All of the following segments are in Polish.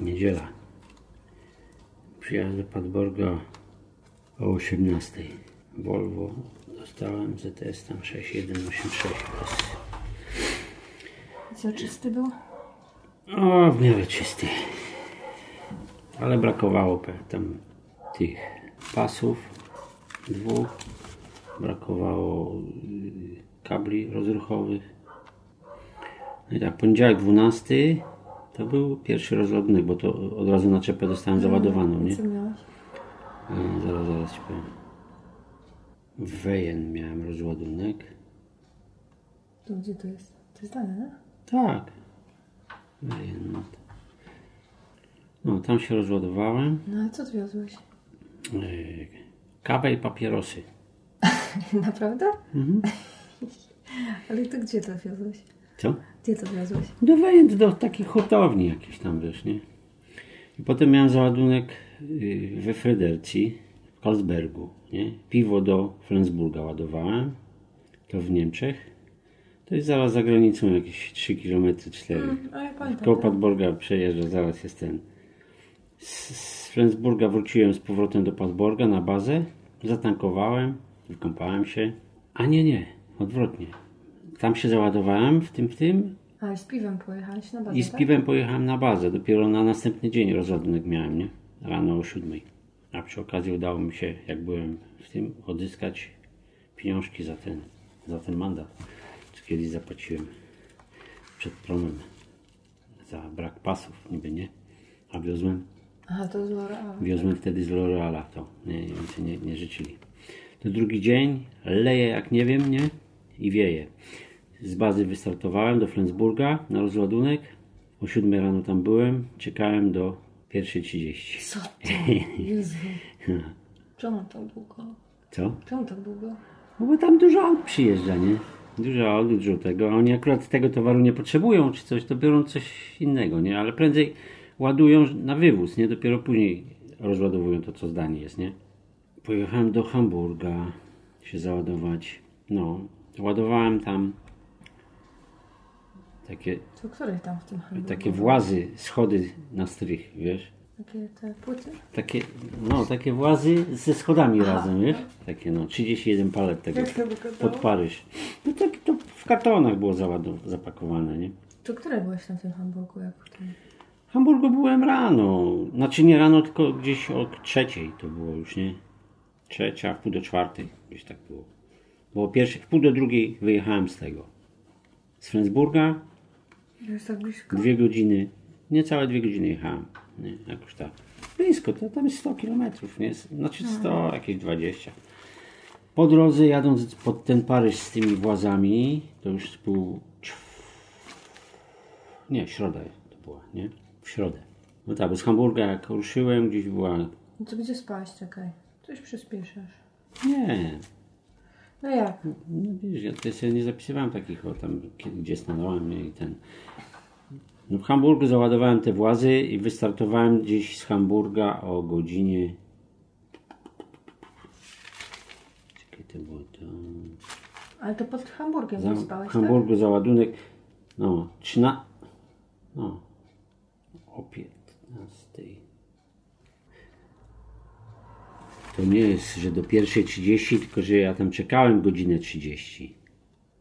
Niedziela. Przyjazd do Padborga o 18. Volvo dostałem ZS tam 6186. Co, czysty był? O, w miarę czysty. Ale brakowało tam tych pasów dwóch. Brakowało y, kabli rozruchowych. No i tak, poniedziałek 12 to był pierwszy rozładunek, bo to od razu na czepę dostałem załadowaną, nie? Co miałeś? Zaraz, zaraz ci powiem. Wejen miałem rozładunek. To gdzie to jest? To jest dane, nie? Tak. Wejen, no. No, tam się rozładowałem. No a co ty wiozłeś? Yy, Kawę i papierosy. Naprawdę? Mhm. Ale to gdzie to wiozłeś? Co? Gdzie to wiozłeś? Do wejęt, do takich hurtowni jakichś tam, wiesz, nie? I potem miałem załadunek yy, we Fredercji, w Karlsbergu, nie? Piwo do Flensburga ładowałem, to w Niemczech. To jest zaraz za granicą, jakieś 3 km 4 A ja pamiętam. Koło Padborga przejeżdża, zaraz jest ten. Z, z Flensburga wróciłem z powrotem do Padborga na bazę, zatankowałem, wykąpałem się. A nie, nie, odwrotnie. Tam się załadowałem w tym, w tym A i z piwem pojechałeś na bazę, i z tak? piwem pojechałem na bazę. Dopiero na następny dzień rozładunek miałem, nie? Rano o siódmej. A przy okazji udało mi się, jak byłem w tym, odzyskać pieniążki za ten, za ten mandat. Co kiedyś zapłaciłem przed promem za brak pasów, niby nie. A wiozłem, Aha, to z L'Oreal. wiozłem wtedy z L'Oreala to. Nie, więcej nie, nie życzyli. To drugi dzień, leje jak nie wiem, nie? I wieje. Z bazy wystartowałem do Flensburga na rozładunek. O 7 rano tam byłem, czekałem do 1.30. Co to? Jezu. Czemu tak długo? Co? Czemu tak długo? No bo tam dużo aut przyjeżdża, nie? Dużo aut, dużo tego. A oni akurat tego towaru nie potrzebują, czy coś, to biorą coś innego, nie? Ale prędzej ładują na wywóz, nie? Dopiero później rozładowują to, co zdanie jest, nie? Pojechałem do Hamburga się załadować. No, ładowałem tam takie, Co, której tam w tym handlu? takie włazy, schody na strych, wiesz? Takie te płyty? Takie, no, takie włazy ze schodami razem, wiesz? Takie, no, 31 palet tego Jak to wyglądało? pod Paryż. No tak to w kartonach było załadow- zapakowane, nie? To które byłeś na tym Hamburgu? Jak w tym? W Hamburgu byłem rano. Znaczy nie rano, tylko gdzieś o trzeciej to było już, nie? Trzecia, w pół do czwartej, gdzieś tak było. Bo pierwszy, w pół do drugiej wyjechałem z tego. Z Flensburga, Jest tak blisko? dwie godziny, niecałe dwie godziny jechałem, nie? Jakoś tak. Blisko, to tam jest 100 kilometrów, nie? Znaczy 100, jakieś 20. Po drodze jadąc pod ten Paryż z tymi włazami, to już był nie, środa to była, nie? W środę. No tak, bo z Hamburga jak ruszyłem, gdzieś była... No to gdzie spałeś? Czekaj. Coś przyspieszasz. Nie, No jak? no wiesz, ja tutaj sobie nie zapisywałem takich, o tam, gdzie stanąłem i ten... No w Hamburgu załadowałem te włazy i wystartowałem gdzieś z Hamburga o godzinie... Czekaj, to było to... Ale to pod Hamburgiem Za, nie w spałeś, tak? Hamburgu załadunek, no, 13, no, o 15. To nie jest, że do pierwszej 30, tylko że ja tam czekałem godzinę 30.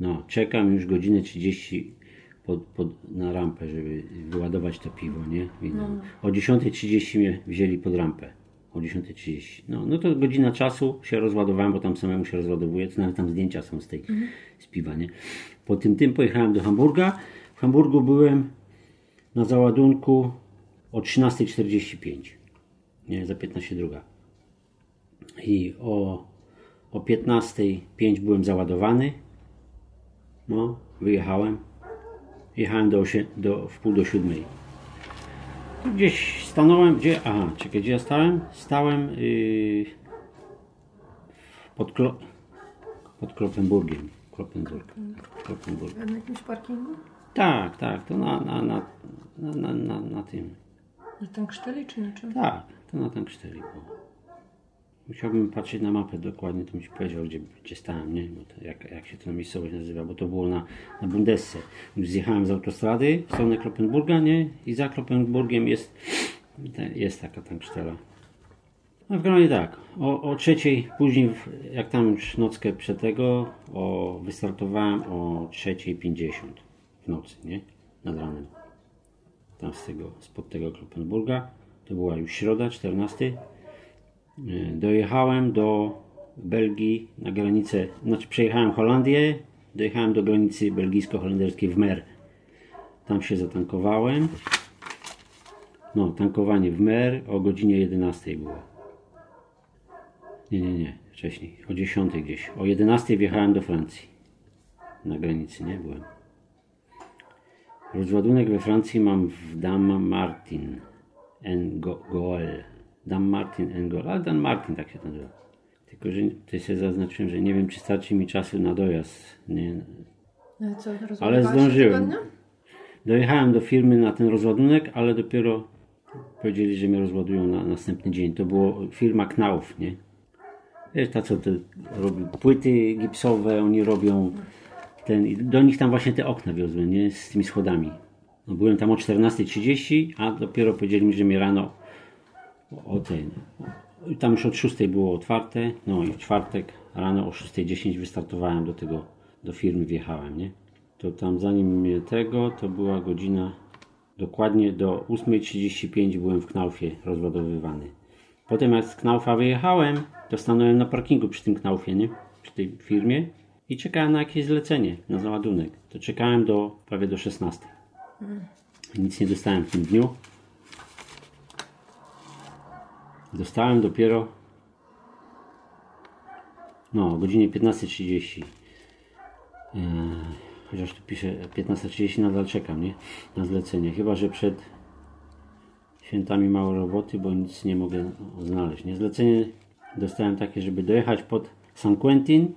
No, czekam już godzinę 30 pod, pod, na rampę, żeby wyładować to piwo, nie? Wino. O 10.30 mnie wzięli pod rampę. O 10.30. No, no to godzina czasu się rozładowałem, bo tam samemu się rozładowuje, to nawet tam zdjęcia są z tej z piwa, nie? Po tym tym pojechałem do Hamburga. W Hamburgu byłem na załadunku o 13.45. Nie, za 15 druga. I o, o 15.05 byłem załadowany. No, wyjechałem. Jechałem do, do w pół do siódmej. Tu Gdzieś stanąłem, gdzie, aha, czekaj, gdzie ja stałem? Stałem yy, pod, Klo, pod Kloppenburgiem. Kloppenburg. Kloppenburg. Na jakimś parkingu? Tak, tak, to na, na, na, na, na, na, na tym. Na Tanksteli czy na czym? Tak, to na Tanksteli było. Musiałbym patrzeć na mapę dokładnie, to mi się powiedział, gdzie, gdzie stałem, nie? Bo to jak, jak się to miejscowość nazywa, bo to było na, na Bundesse. Już zjechałem z autostrady w stronę Kloppenburga, nie? I za Kloppenburgiem jest Jest taka tankstela. No w gronie tak, o, o trzeciej, później w- jak tam już nockę przed tego, o, wystartowałem o 3.50 w nocy, nie? Nad ranem. Tam z tego, spod tego Kloppenburga. To była już środa, 14. Y, Dojechałem do Belgii na granicę, znaczy przejechałem Holandię, dojechałem do granicy belgijsko-holenderskiej w Mer. Tam się zatankowałem. No, tankowanie w Mer o godzinie 11 było. Nie, nie, nie, wcześniej, o 10 gdzieś. O 11 wjechałem do Francji. Na granicy, nie byłem. Rozładunek we Francji mam w Dam Martin Go- Goel. Dam Martin en Goel, ale Dan Martin tak się to nazywa. Tylko, że tutaj sobie zaznaczyłem, że nie wiem, czy starczy mi czasu na dojazd. Nie. Ale co, Ale zdążyłem. Dojechałem do firmy na ten rozładunek, ale dopiero powiedzieli, że mnie rozładują na następny dzień. To było firma Knauf, nie? Wiesz, ta co to robi płyty gipsowe, oni robią ten, do nich tam właśnie te okna wiozłem, nie? Z tymi schodami. No, byłem tam o 14.30, a dopiero powiedzieli mi, że mnie rano o, i tam już od 6 było otwarte, no i w czwartek rano o 6.10 wystartowałem do tego, do firmy wjechałem, nie? To tam zanim tego, to była godzina dokładnie do 8.35 byłem w Knaufie rozładowywany. Potem jak z Knaufa wyjechałem, to stanąłem na parkingu przy tym Knaufie, nie? Przy tej firmie i czekałem na jakieś zlecenie, na załadunek. To czekałem do prawie do 16. Nic nie dostałem w tym dniu. Dostałem dopiero no, o godzinie 15.30. Eee, chociaż tu pisze 15.30 nadal czekam, nie? Na zlecenie. Chyba, że przed świętami mało roboty, bo nic nie mogę znaleźć. Nie? Zlecenie dostałem takie, żeby dojechać pod San Quentin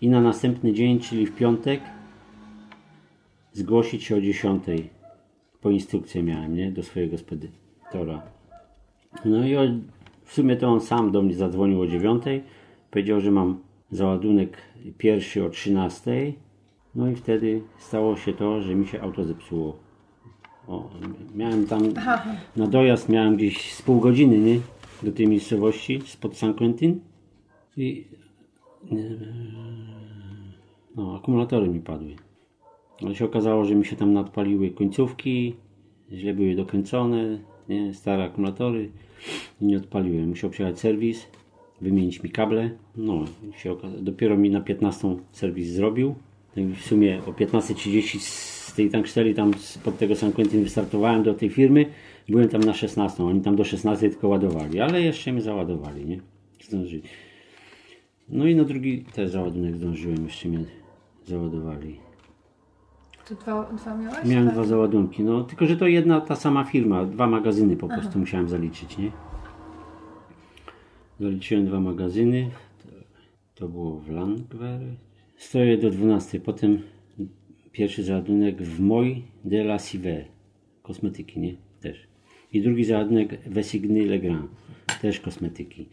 i na następny dzień, czyli w piątek, zgłosić się o 10. Po instrukcję miałem, nie? Do swojego spedytora. No i w sumie to on sam do mnie zadzwonił o 9. Powiedział, że mam załadunek pierwszy o 13. No i wtedy stało się to, że mi się auto zepsuło. O, miałem tam na dojazd miałem gdzieś z pół godziny, nie? Do tej miejscowości spod San Quentin. I no, akumulatory mi padły. Ale się okazało, że mi się tam nadpaliły końcówki, źle były dokręcone, nie? stare akumulatory i nie odpaliłem. Musiał przyjechać serwis, wymienić mi kable. No, się dopiero mi na 15 serwis zrobił. No w sumie o 15.30 z tej tanksteli tam spod tego San Quentin wystartowałem do tej firmy. Byłem tam na 16. Oni tam do 16 tylko ładowali, ale jeszcze mnie załadowali, nie? Zdążyli. No i na drugi też załadunek zdążyłem, jeszcze mnie załadowali. Dwa, dwa miałeś? Miałem Tak? dwa załadunki, no tylko że to jedna ta sama firma, dwa magazyny po prostu musiałem zaliczyć, nie? Zaliczyłem dwa magazyny, to, było w Langwer. Stoję do 12, potem pierwszy załadunek w Moi de la Cive, kosmetyki, nie? Też. I drugi załadunek Vesigny Legrand, też kosmetyki.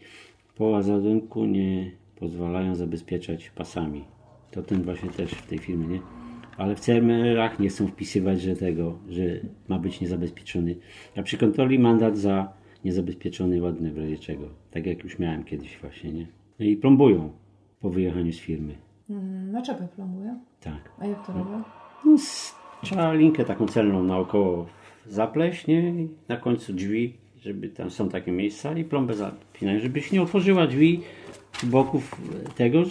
Poła załadunku nie pozwalają zabezpieczać pasami. To ten właśnie też w tej firmie, nie? Ale w CMR-ach nie chcą wpisywać, że tego, że ma być niezabezpieczony. A przy kontroli mandat za niezabezpieczony ładunek w razie czego. Tak jak już miałem kiedyś właśnie, nie? No i plombują po wyjechaniu z firmy. Mm, Na czepę plombuję. Tak. A jak to robią? No, trzeba linkę taką celną naokoło zapleść, nie? I na końcu drzwi, żeby tam są takie miejsca i plombę zapinają, żebyś nie otworzyła drzwi boków tego,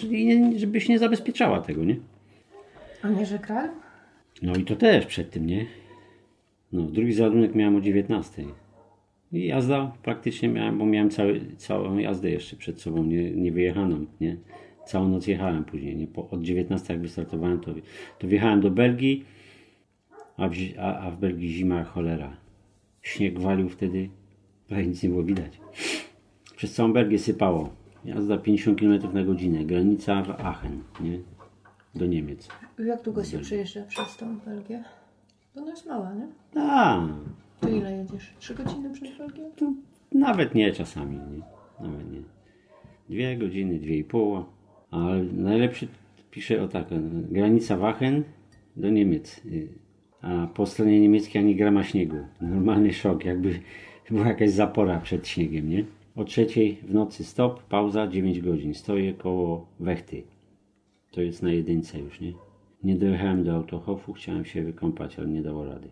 żebyś nie zabezpieczała tego, nie? A nie, że kral? No i to też przed tym, nie? No, drugi załadunek miałem o 19. I jazda praktycznie miałem, bo miałem cały, całą jazdę jeszcze przed sobą, nie, nie wyjechaną, nie? Całą noc jechałem później, nie? Po, od 19 jak wystartowałem, to, to wjechałem do Belgii, a w, a, a w Belgii zima cholera. Śnieg walił wtedy, prawie nic nie było widać. Przez całą Belgię sypało. Jazda 50 km na godzinę, granica w Aachen, nie? Do Niemiec. Jak długo się przejeżdża przez tą Belgię? Bo ona jest mała, nie? A, To ile jedziesz? Trzy godziny przez Belgię? to nawet nie czasami, nie? Nawet nie. Dwie godziny, dwie i pół. Ale najlepszy pisze o tak, granica Wachen do Niemiec. Y, A po stronie niemieckiej ani grama śniegu. Normalny szok, jakby była jakaś zapora przed śniegiem, nie? O trzeciej w nocy stop, pauza, 9 godzin. Stoję koło Wechty. To jest na jedynce już, nie? Nie dojechałem do Autohofu, chciałem się wykąpać, ale nie dało rady.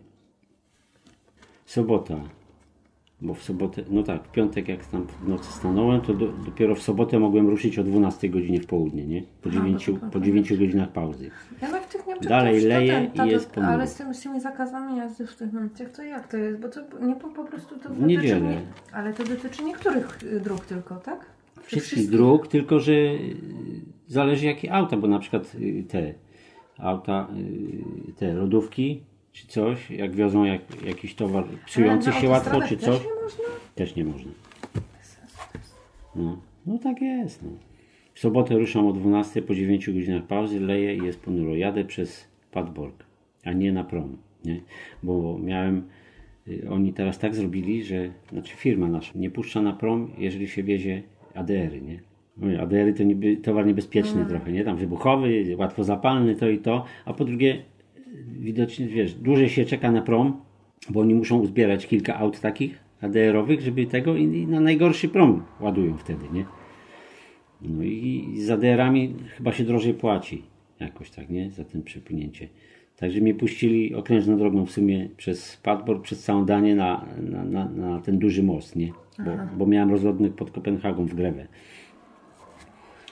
Sobota. Bo w sobotę, no tak, w piątek jak tam w nocy stanąłem, to do, dopiero w sobotę mogłem ruszyć o 12 godzinie w południe, nie? Po Aha, 9, bo to po 9 godzinach pauzy. Ja nawet tych Niemczech Dalej leje ten, i tato, jest ponuro. Ale z, tym, z tymi zakazami jazdy w tych Niemczech, to jak to jest? Bo to nie po, po prostu to W niedzielę. nie, Ale to dotyczy niektórych dróg tylko, tak? Czy Wszystkich dróg, tylko że zależy jakie auta, bo na przykład y, te auta, y, te lodówki czy coś, jak wiozą jak, jakiś towar psujący się łatwo czy też coś, nie można? też nie można. No, no tak jest. No. W sobotę ruszam o 12 po 9 godzinach pauzy, leję i jest ponuro. Jadę przez Padborg, a nie na prom. Nie? Bo miałem, y, oni teraz tak zrobili, że, znaczy firma nasza nie puszcza na prom, jeżeli się wiezie ADR-y, nie? Mówię, ADR-y to niby towar niebezpieczny trochę, nie? Tam wybuchowy, łatwo zapalny, to i to, a po drugie widocznie, wiesz, dłużej się czeka na prom, bo oni muszą uzbierać kilka aut takich ADR-owych, żeby tego i i na najgorszy prom ładują wtedy, nie? No i z ADR-ami chyba się drożej płaci jakoś tak, nie? Za ten przepłynięcie. Także mnie puścili okrężną drogą w sumie przez Padborg, przez całą Danię na, na, na, na ten duży most, nie? Bo, bo miałem rozlotnik pod Kopenhagą w Grewę.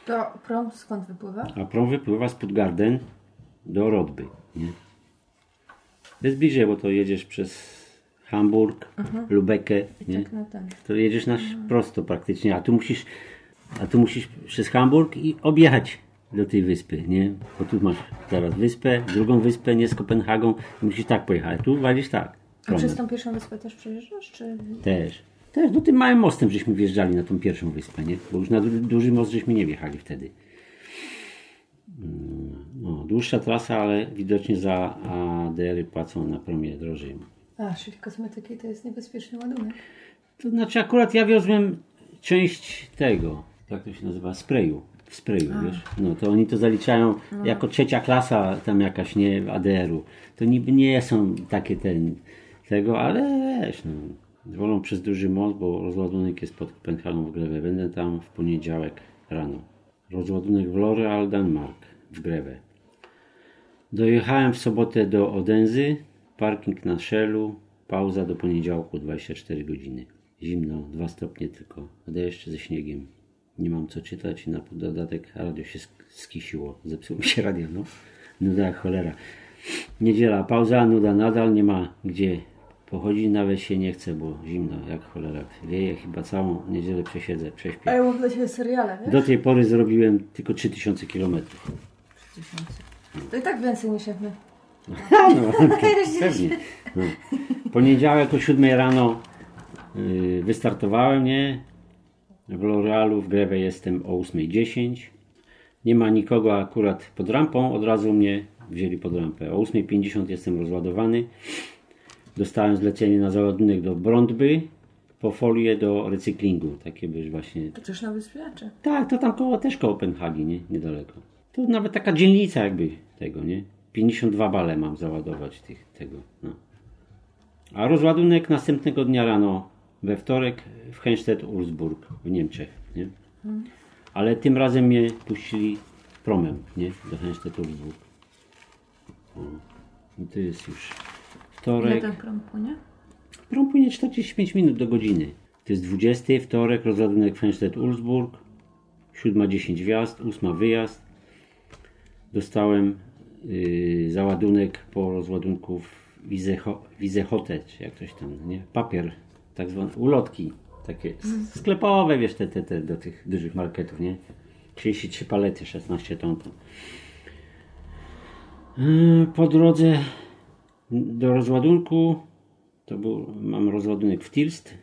To prom skąd wypływa? A prom wypływa z Puttgarden do Rodby, nie? To jest bliżej, bo to jedziesz przez Hamburg, Lubekę, nie? Tak. To jedziesz na prosto praktycznie, a tu musisz, a tu musisz przez Hamburg i objechać do tej wyspy, nie? Bo tu masz zaraz wyspę, drugą wyspę, nie z Kopenhagą, musisz tak pojechać. A tu walisz tak. A promem. przez tą pierwszą wyspę też przejeżdżasz, czy... Też. Też, no tym małym mostem żeśmy wjeżdżali na tą pierwszą wyspę, nie? Bo już na du- duży most żeśmy nie wjechali wtedy. Mm, No, dłuższa trasa, ale widocznie za ADR-y płacą na promie drożej. A, czyli kosmetyki to jest niebezpieczny ładunek. To znaczy akurat ja wiozłem część tego, jak to się nazywa, sprayu. W sprayu, wiesz? No to oni to zaliczają jako trzecia klasa tam jakaś, nie, ADR-u. To niby nie są takie ten, tego, ale wiesz, no. Wolą przez duży most, bo rozładunek jest pod Kopenhagą w Grewę. Będę tam w poniedziałek rano. Rozładunek w L'Oreal Danmark w Grewę. Dojechałem w sobotę do Odenzy, parking na Shellu, pauza do poniedziałku 24 godziny. Zimno, 2 stopnie tylko, deszcz ze śniegiem. Nie mam co czytać i na dodatek radio się sk- skisiło. Zepsuło mi się radio, no. Nuda jak cholera. Niedziela, pauza, nuda nadal, nie ma gdzie pochodzić, nawet się nie chce, bo zimno jak cholera. Wieje, chyba całą niedzielę przesiedzę, prześpię. A ja mam dla Ciebie seriale, wiesz? Do tej pory zrobiłem tylko 3000 km. To i tak więcej niż my. No, pewnie. No. Poniedziałek o 7 rano yy, wystartowałem, nie? W L'Orealu w Grewę jestem o 8.10. Nie ma nikogo akurat pod rampą, od razu mnie wzięli pod rampę. O 8.50 jestem rozładowany. Dostałem zlecenie na załadunek do Brądby, po folię do recyklingu. Takie byś właśnie To też na wyspie, czy? tak, to tam koło, też Kopenhagi, nie? Niedaleko. To nawet taka dzielnica jakby tego, nie? 52 bale mam załadować tych, tego, no. A rozładunek następnego dnia rano, we wtorek w Henstedt-Ulzburg w Niemczech, nie? Ale tym razem mnie puścili promem, nie? Do Henstedt-Ulzburg. No. I to jest już wtorek. ten prom płynie? Prom płynie 45 minut do godziny. To jest 20, wtorek, rozładunek Fenstedt-Ulzburg, 7.10 wjazd, 8 wyjazd. Dostałem yy, załadunek po rozładunku w Wizecho- Wizechote, czy jak coś tam, nie? Papier, tak zwane ulotki, takie sklepowe, wiesz, te, te, te do tych dużych marketów, nie? 33 palety, 16 ton. to. Yy, Po drodze do rozładunku to był, mam rozładunek w Tilst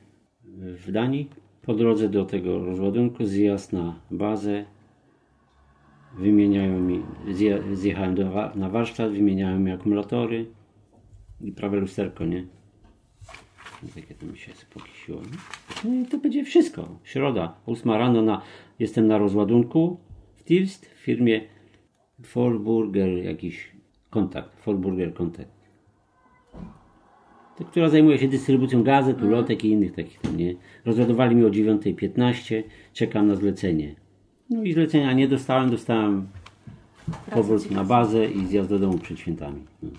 w Danii. Po drodze do tego rozładunku zjazd na bazę. Wymieniają mi, zje, zjechałem do, na warsztat, wymieniają mi akumulatory i prawe lusterko, nie? No, Takie to mi się spokisiło. No i to będzie wszystko. Środa, 8 rano na, jestem na rozładunku w Tilst w firmie Forburger jakiś kontakt, Forburger kontakt. Która zajmuje się dystrybucją gazet, ulotek i innych takich tam, nie? Rozładowali mi o 9.15, czekam na zlecenie. No i zlecenia nie dostałem, dostałem powrót na bazę i zjazd do domu przed świętami. No.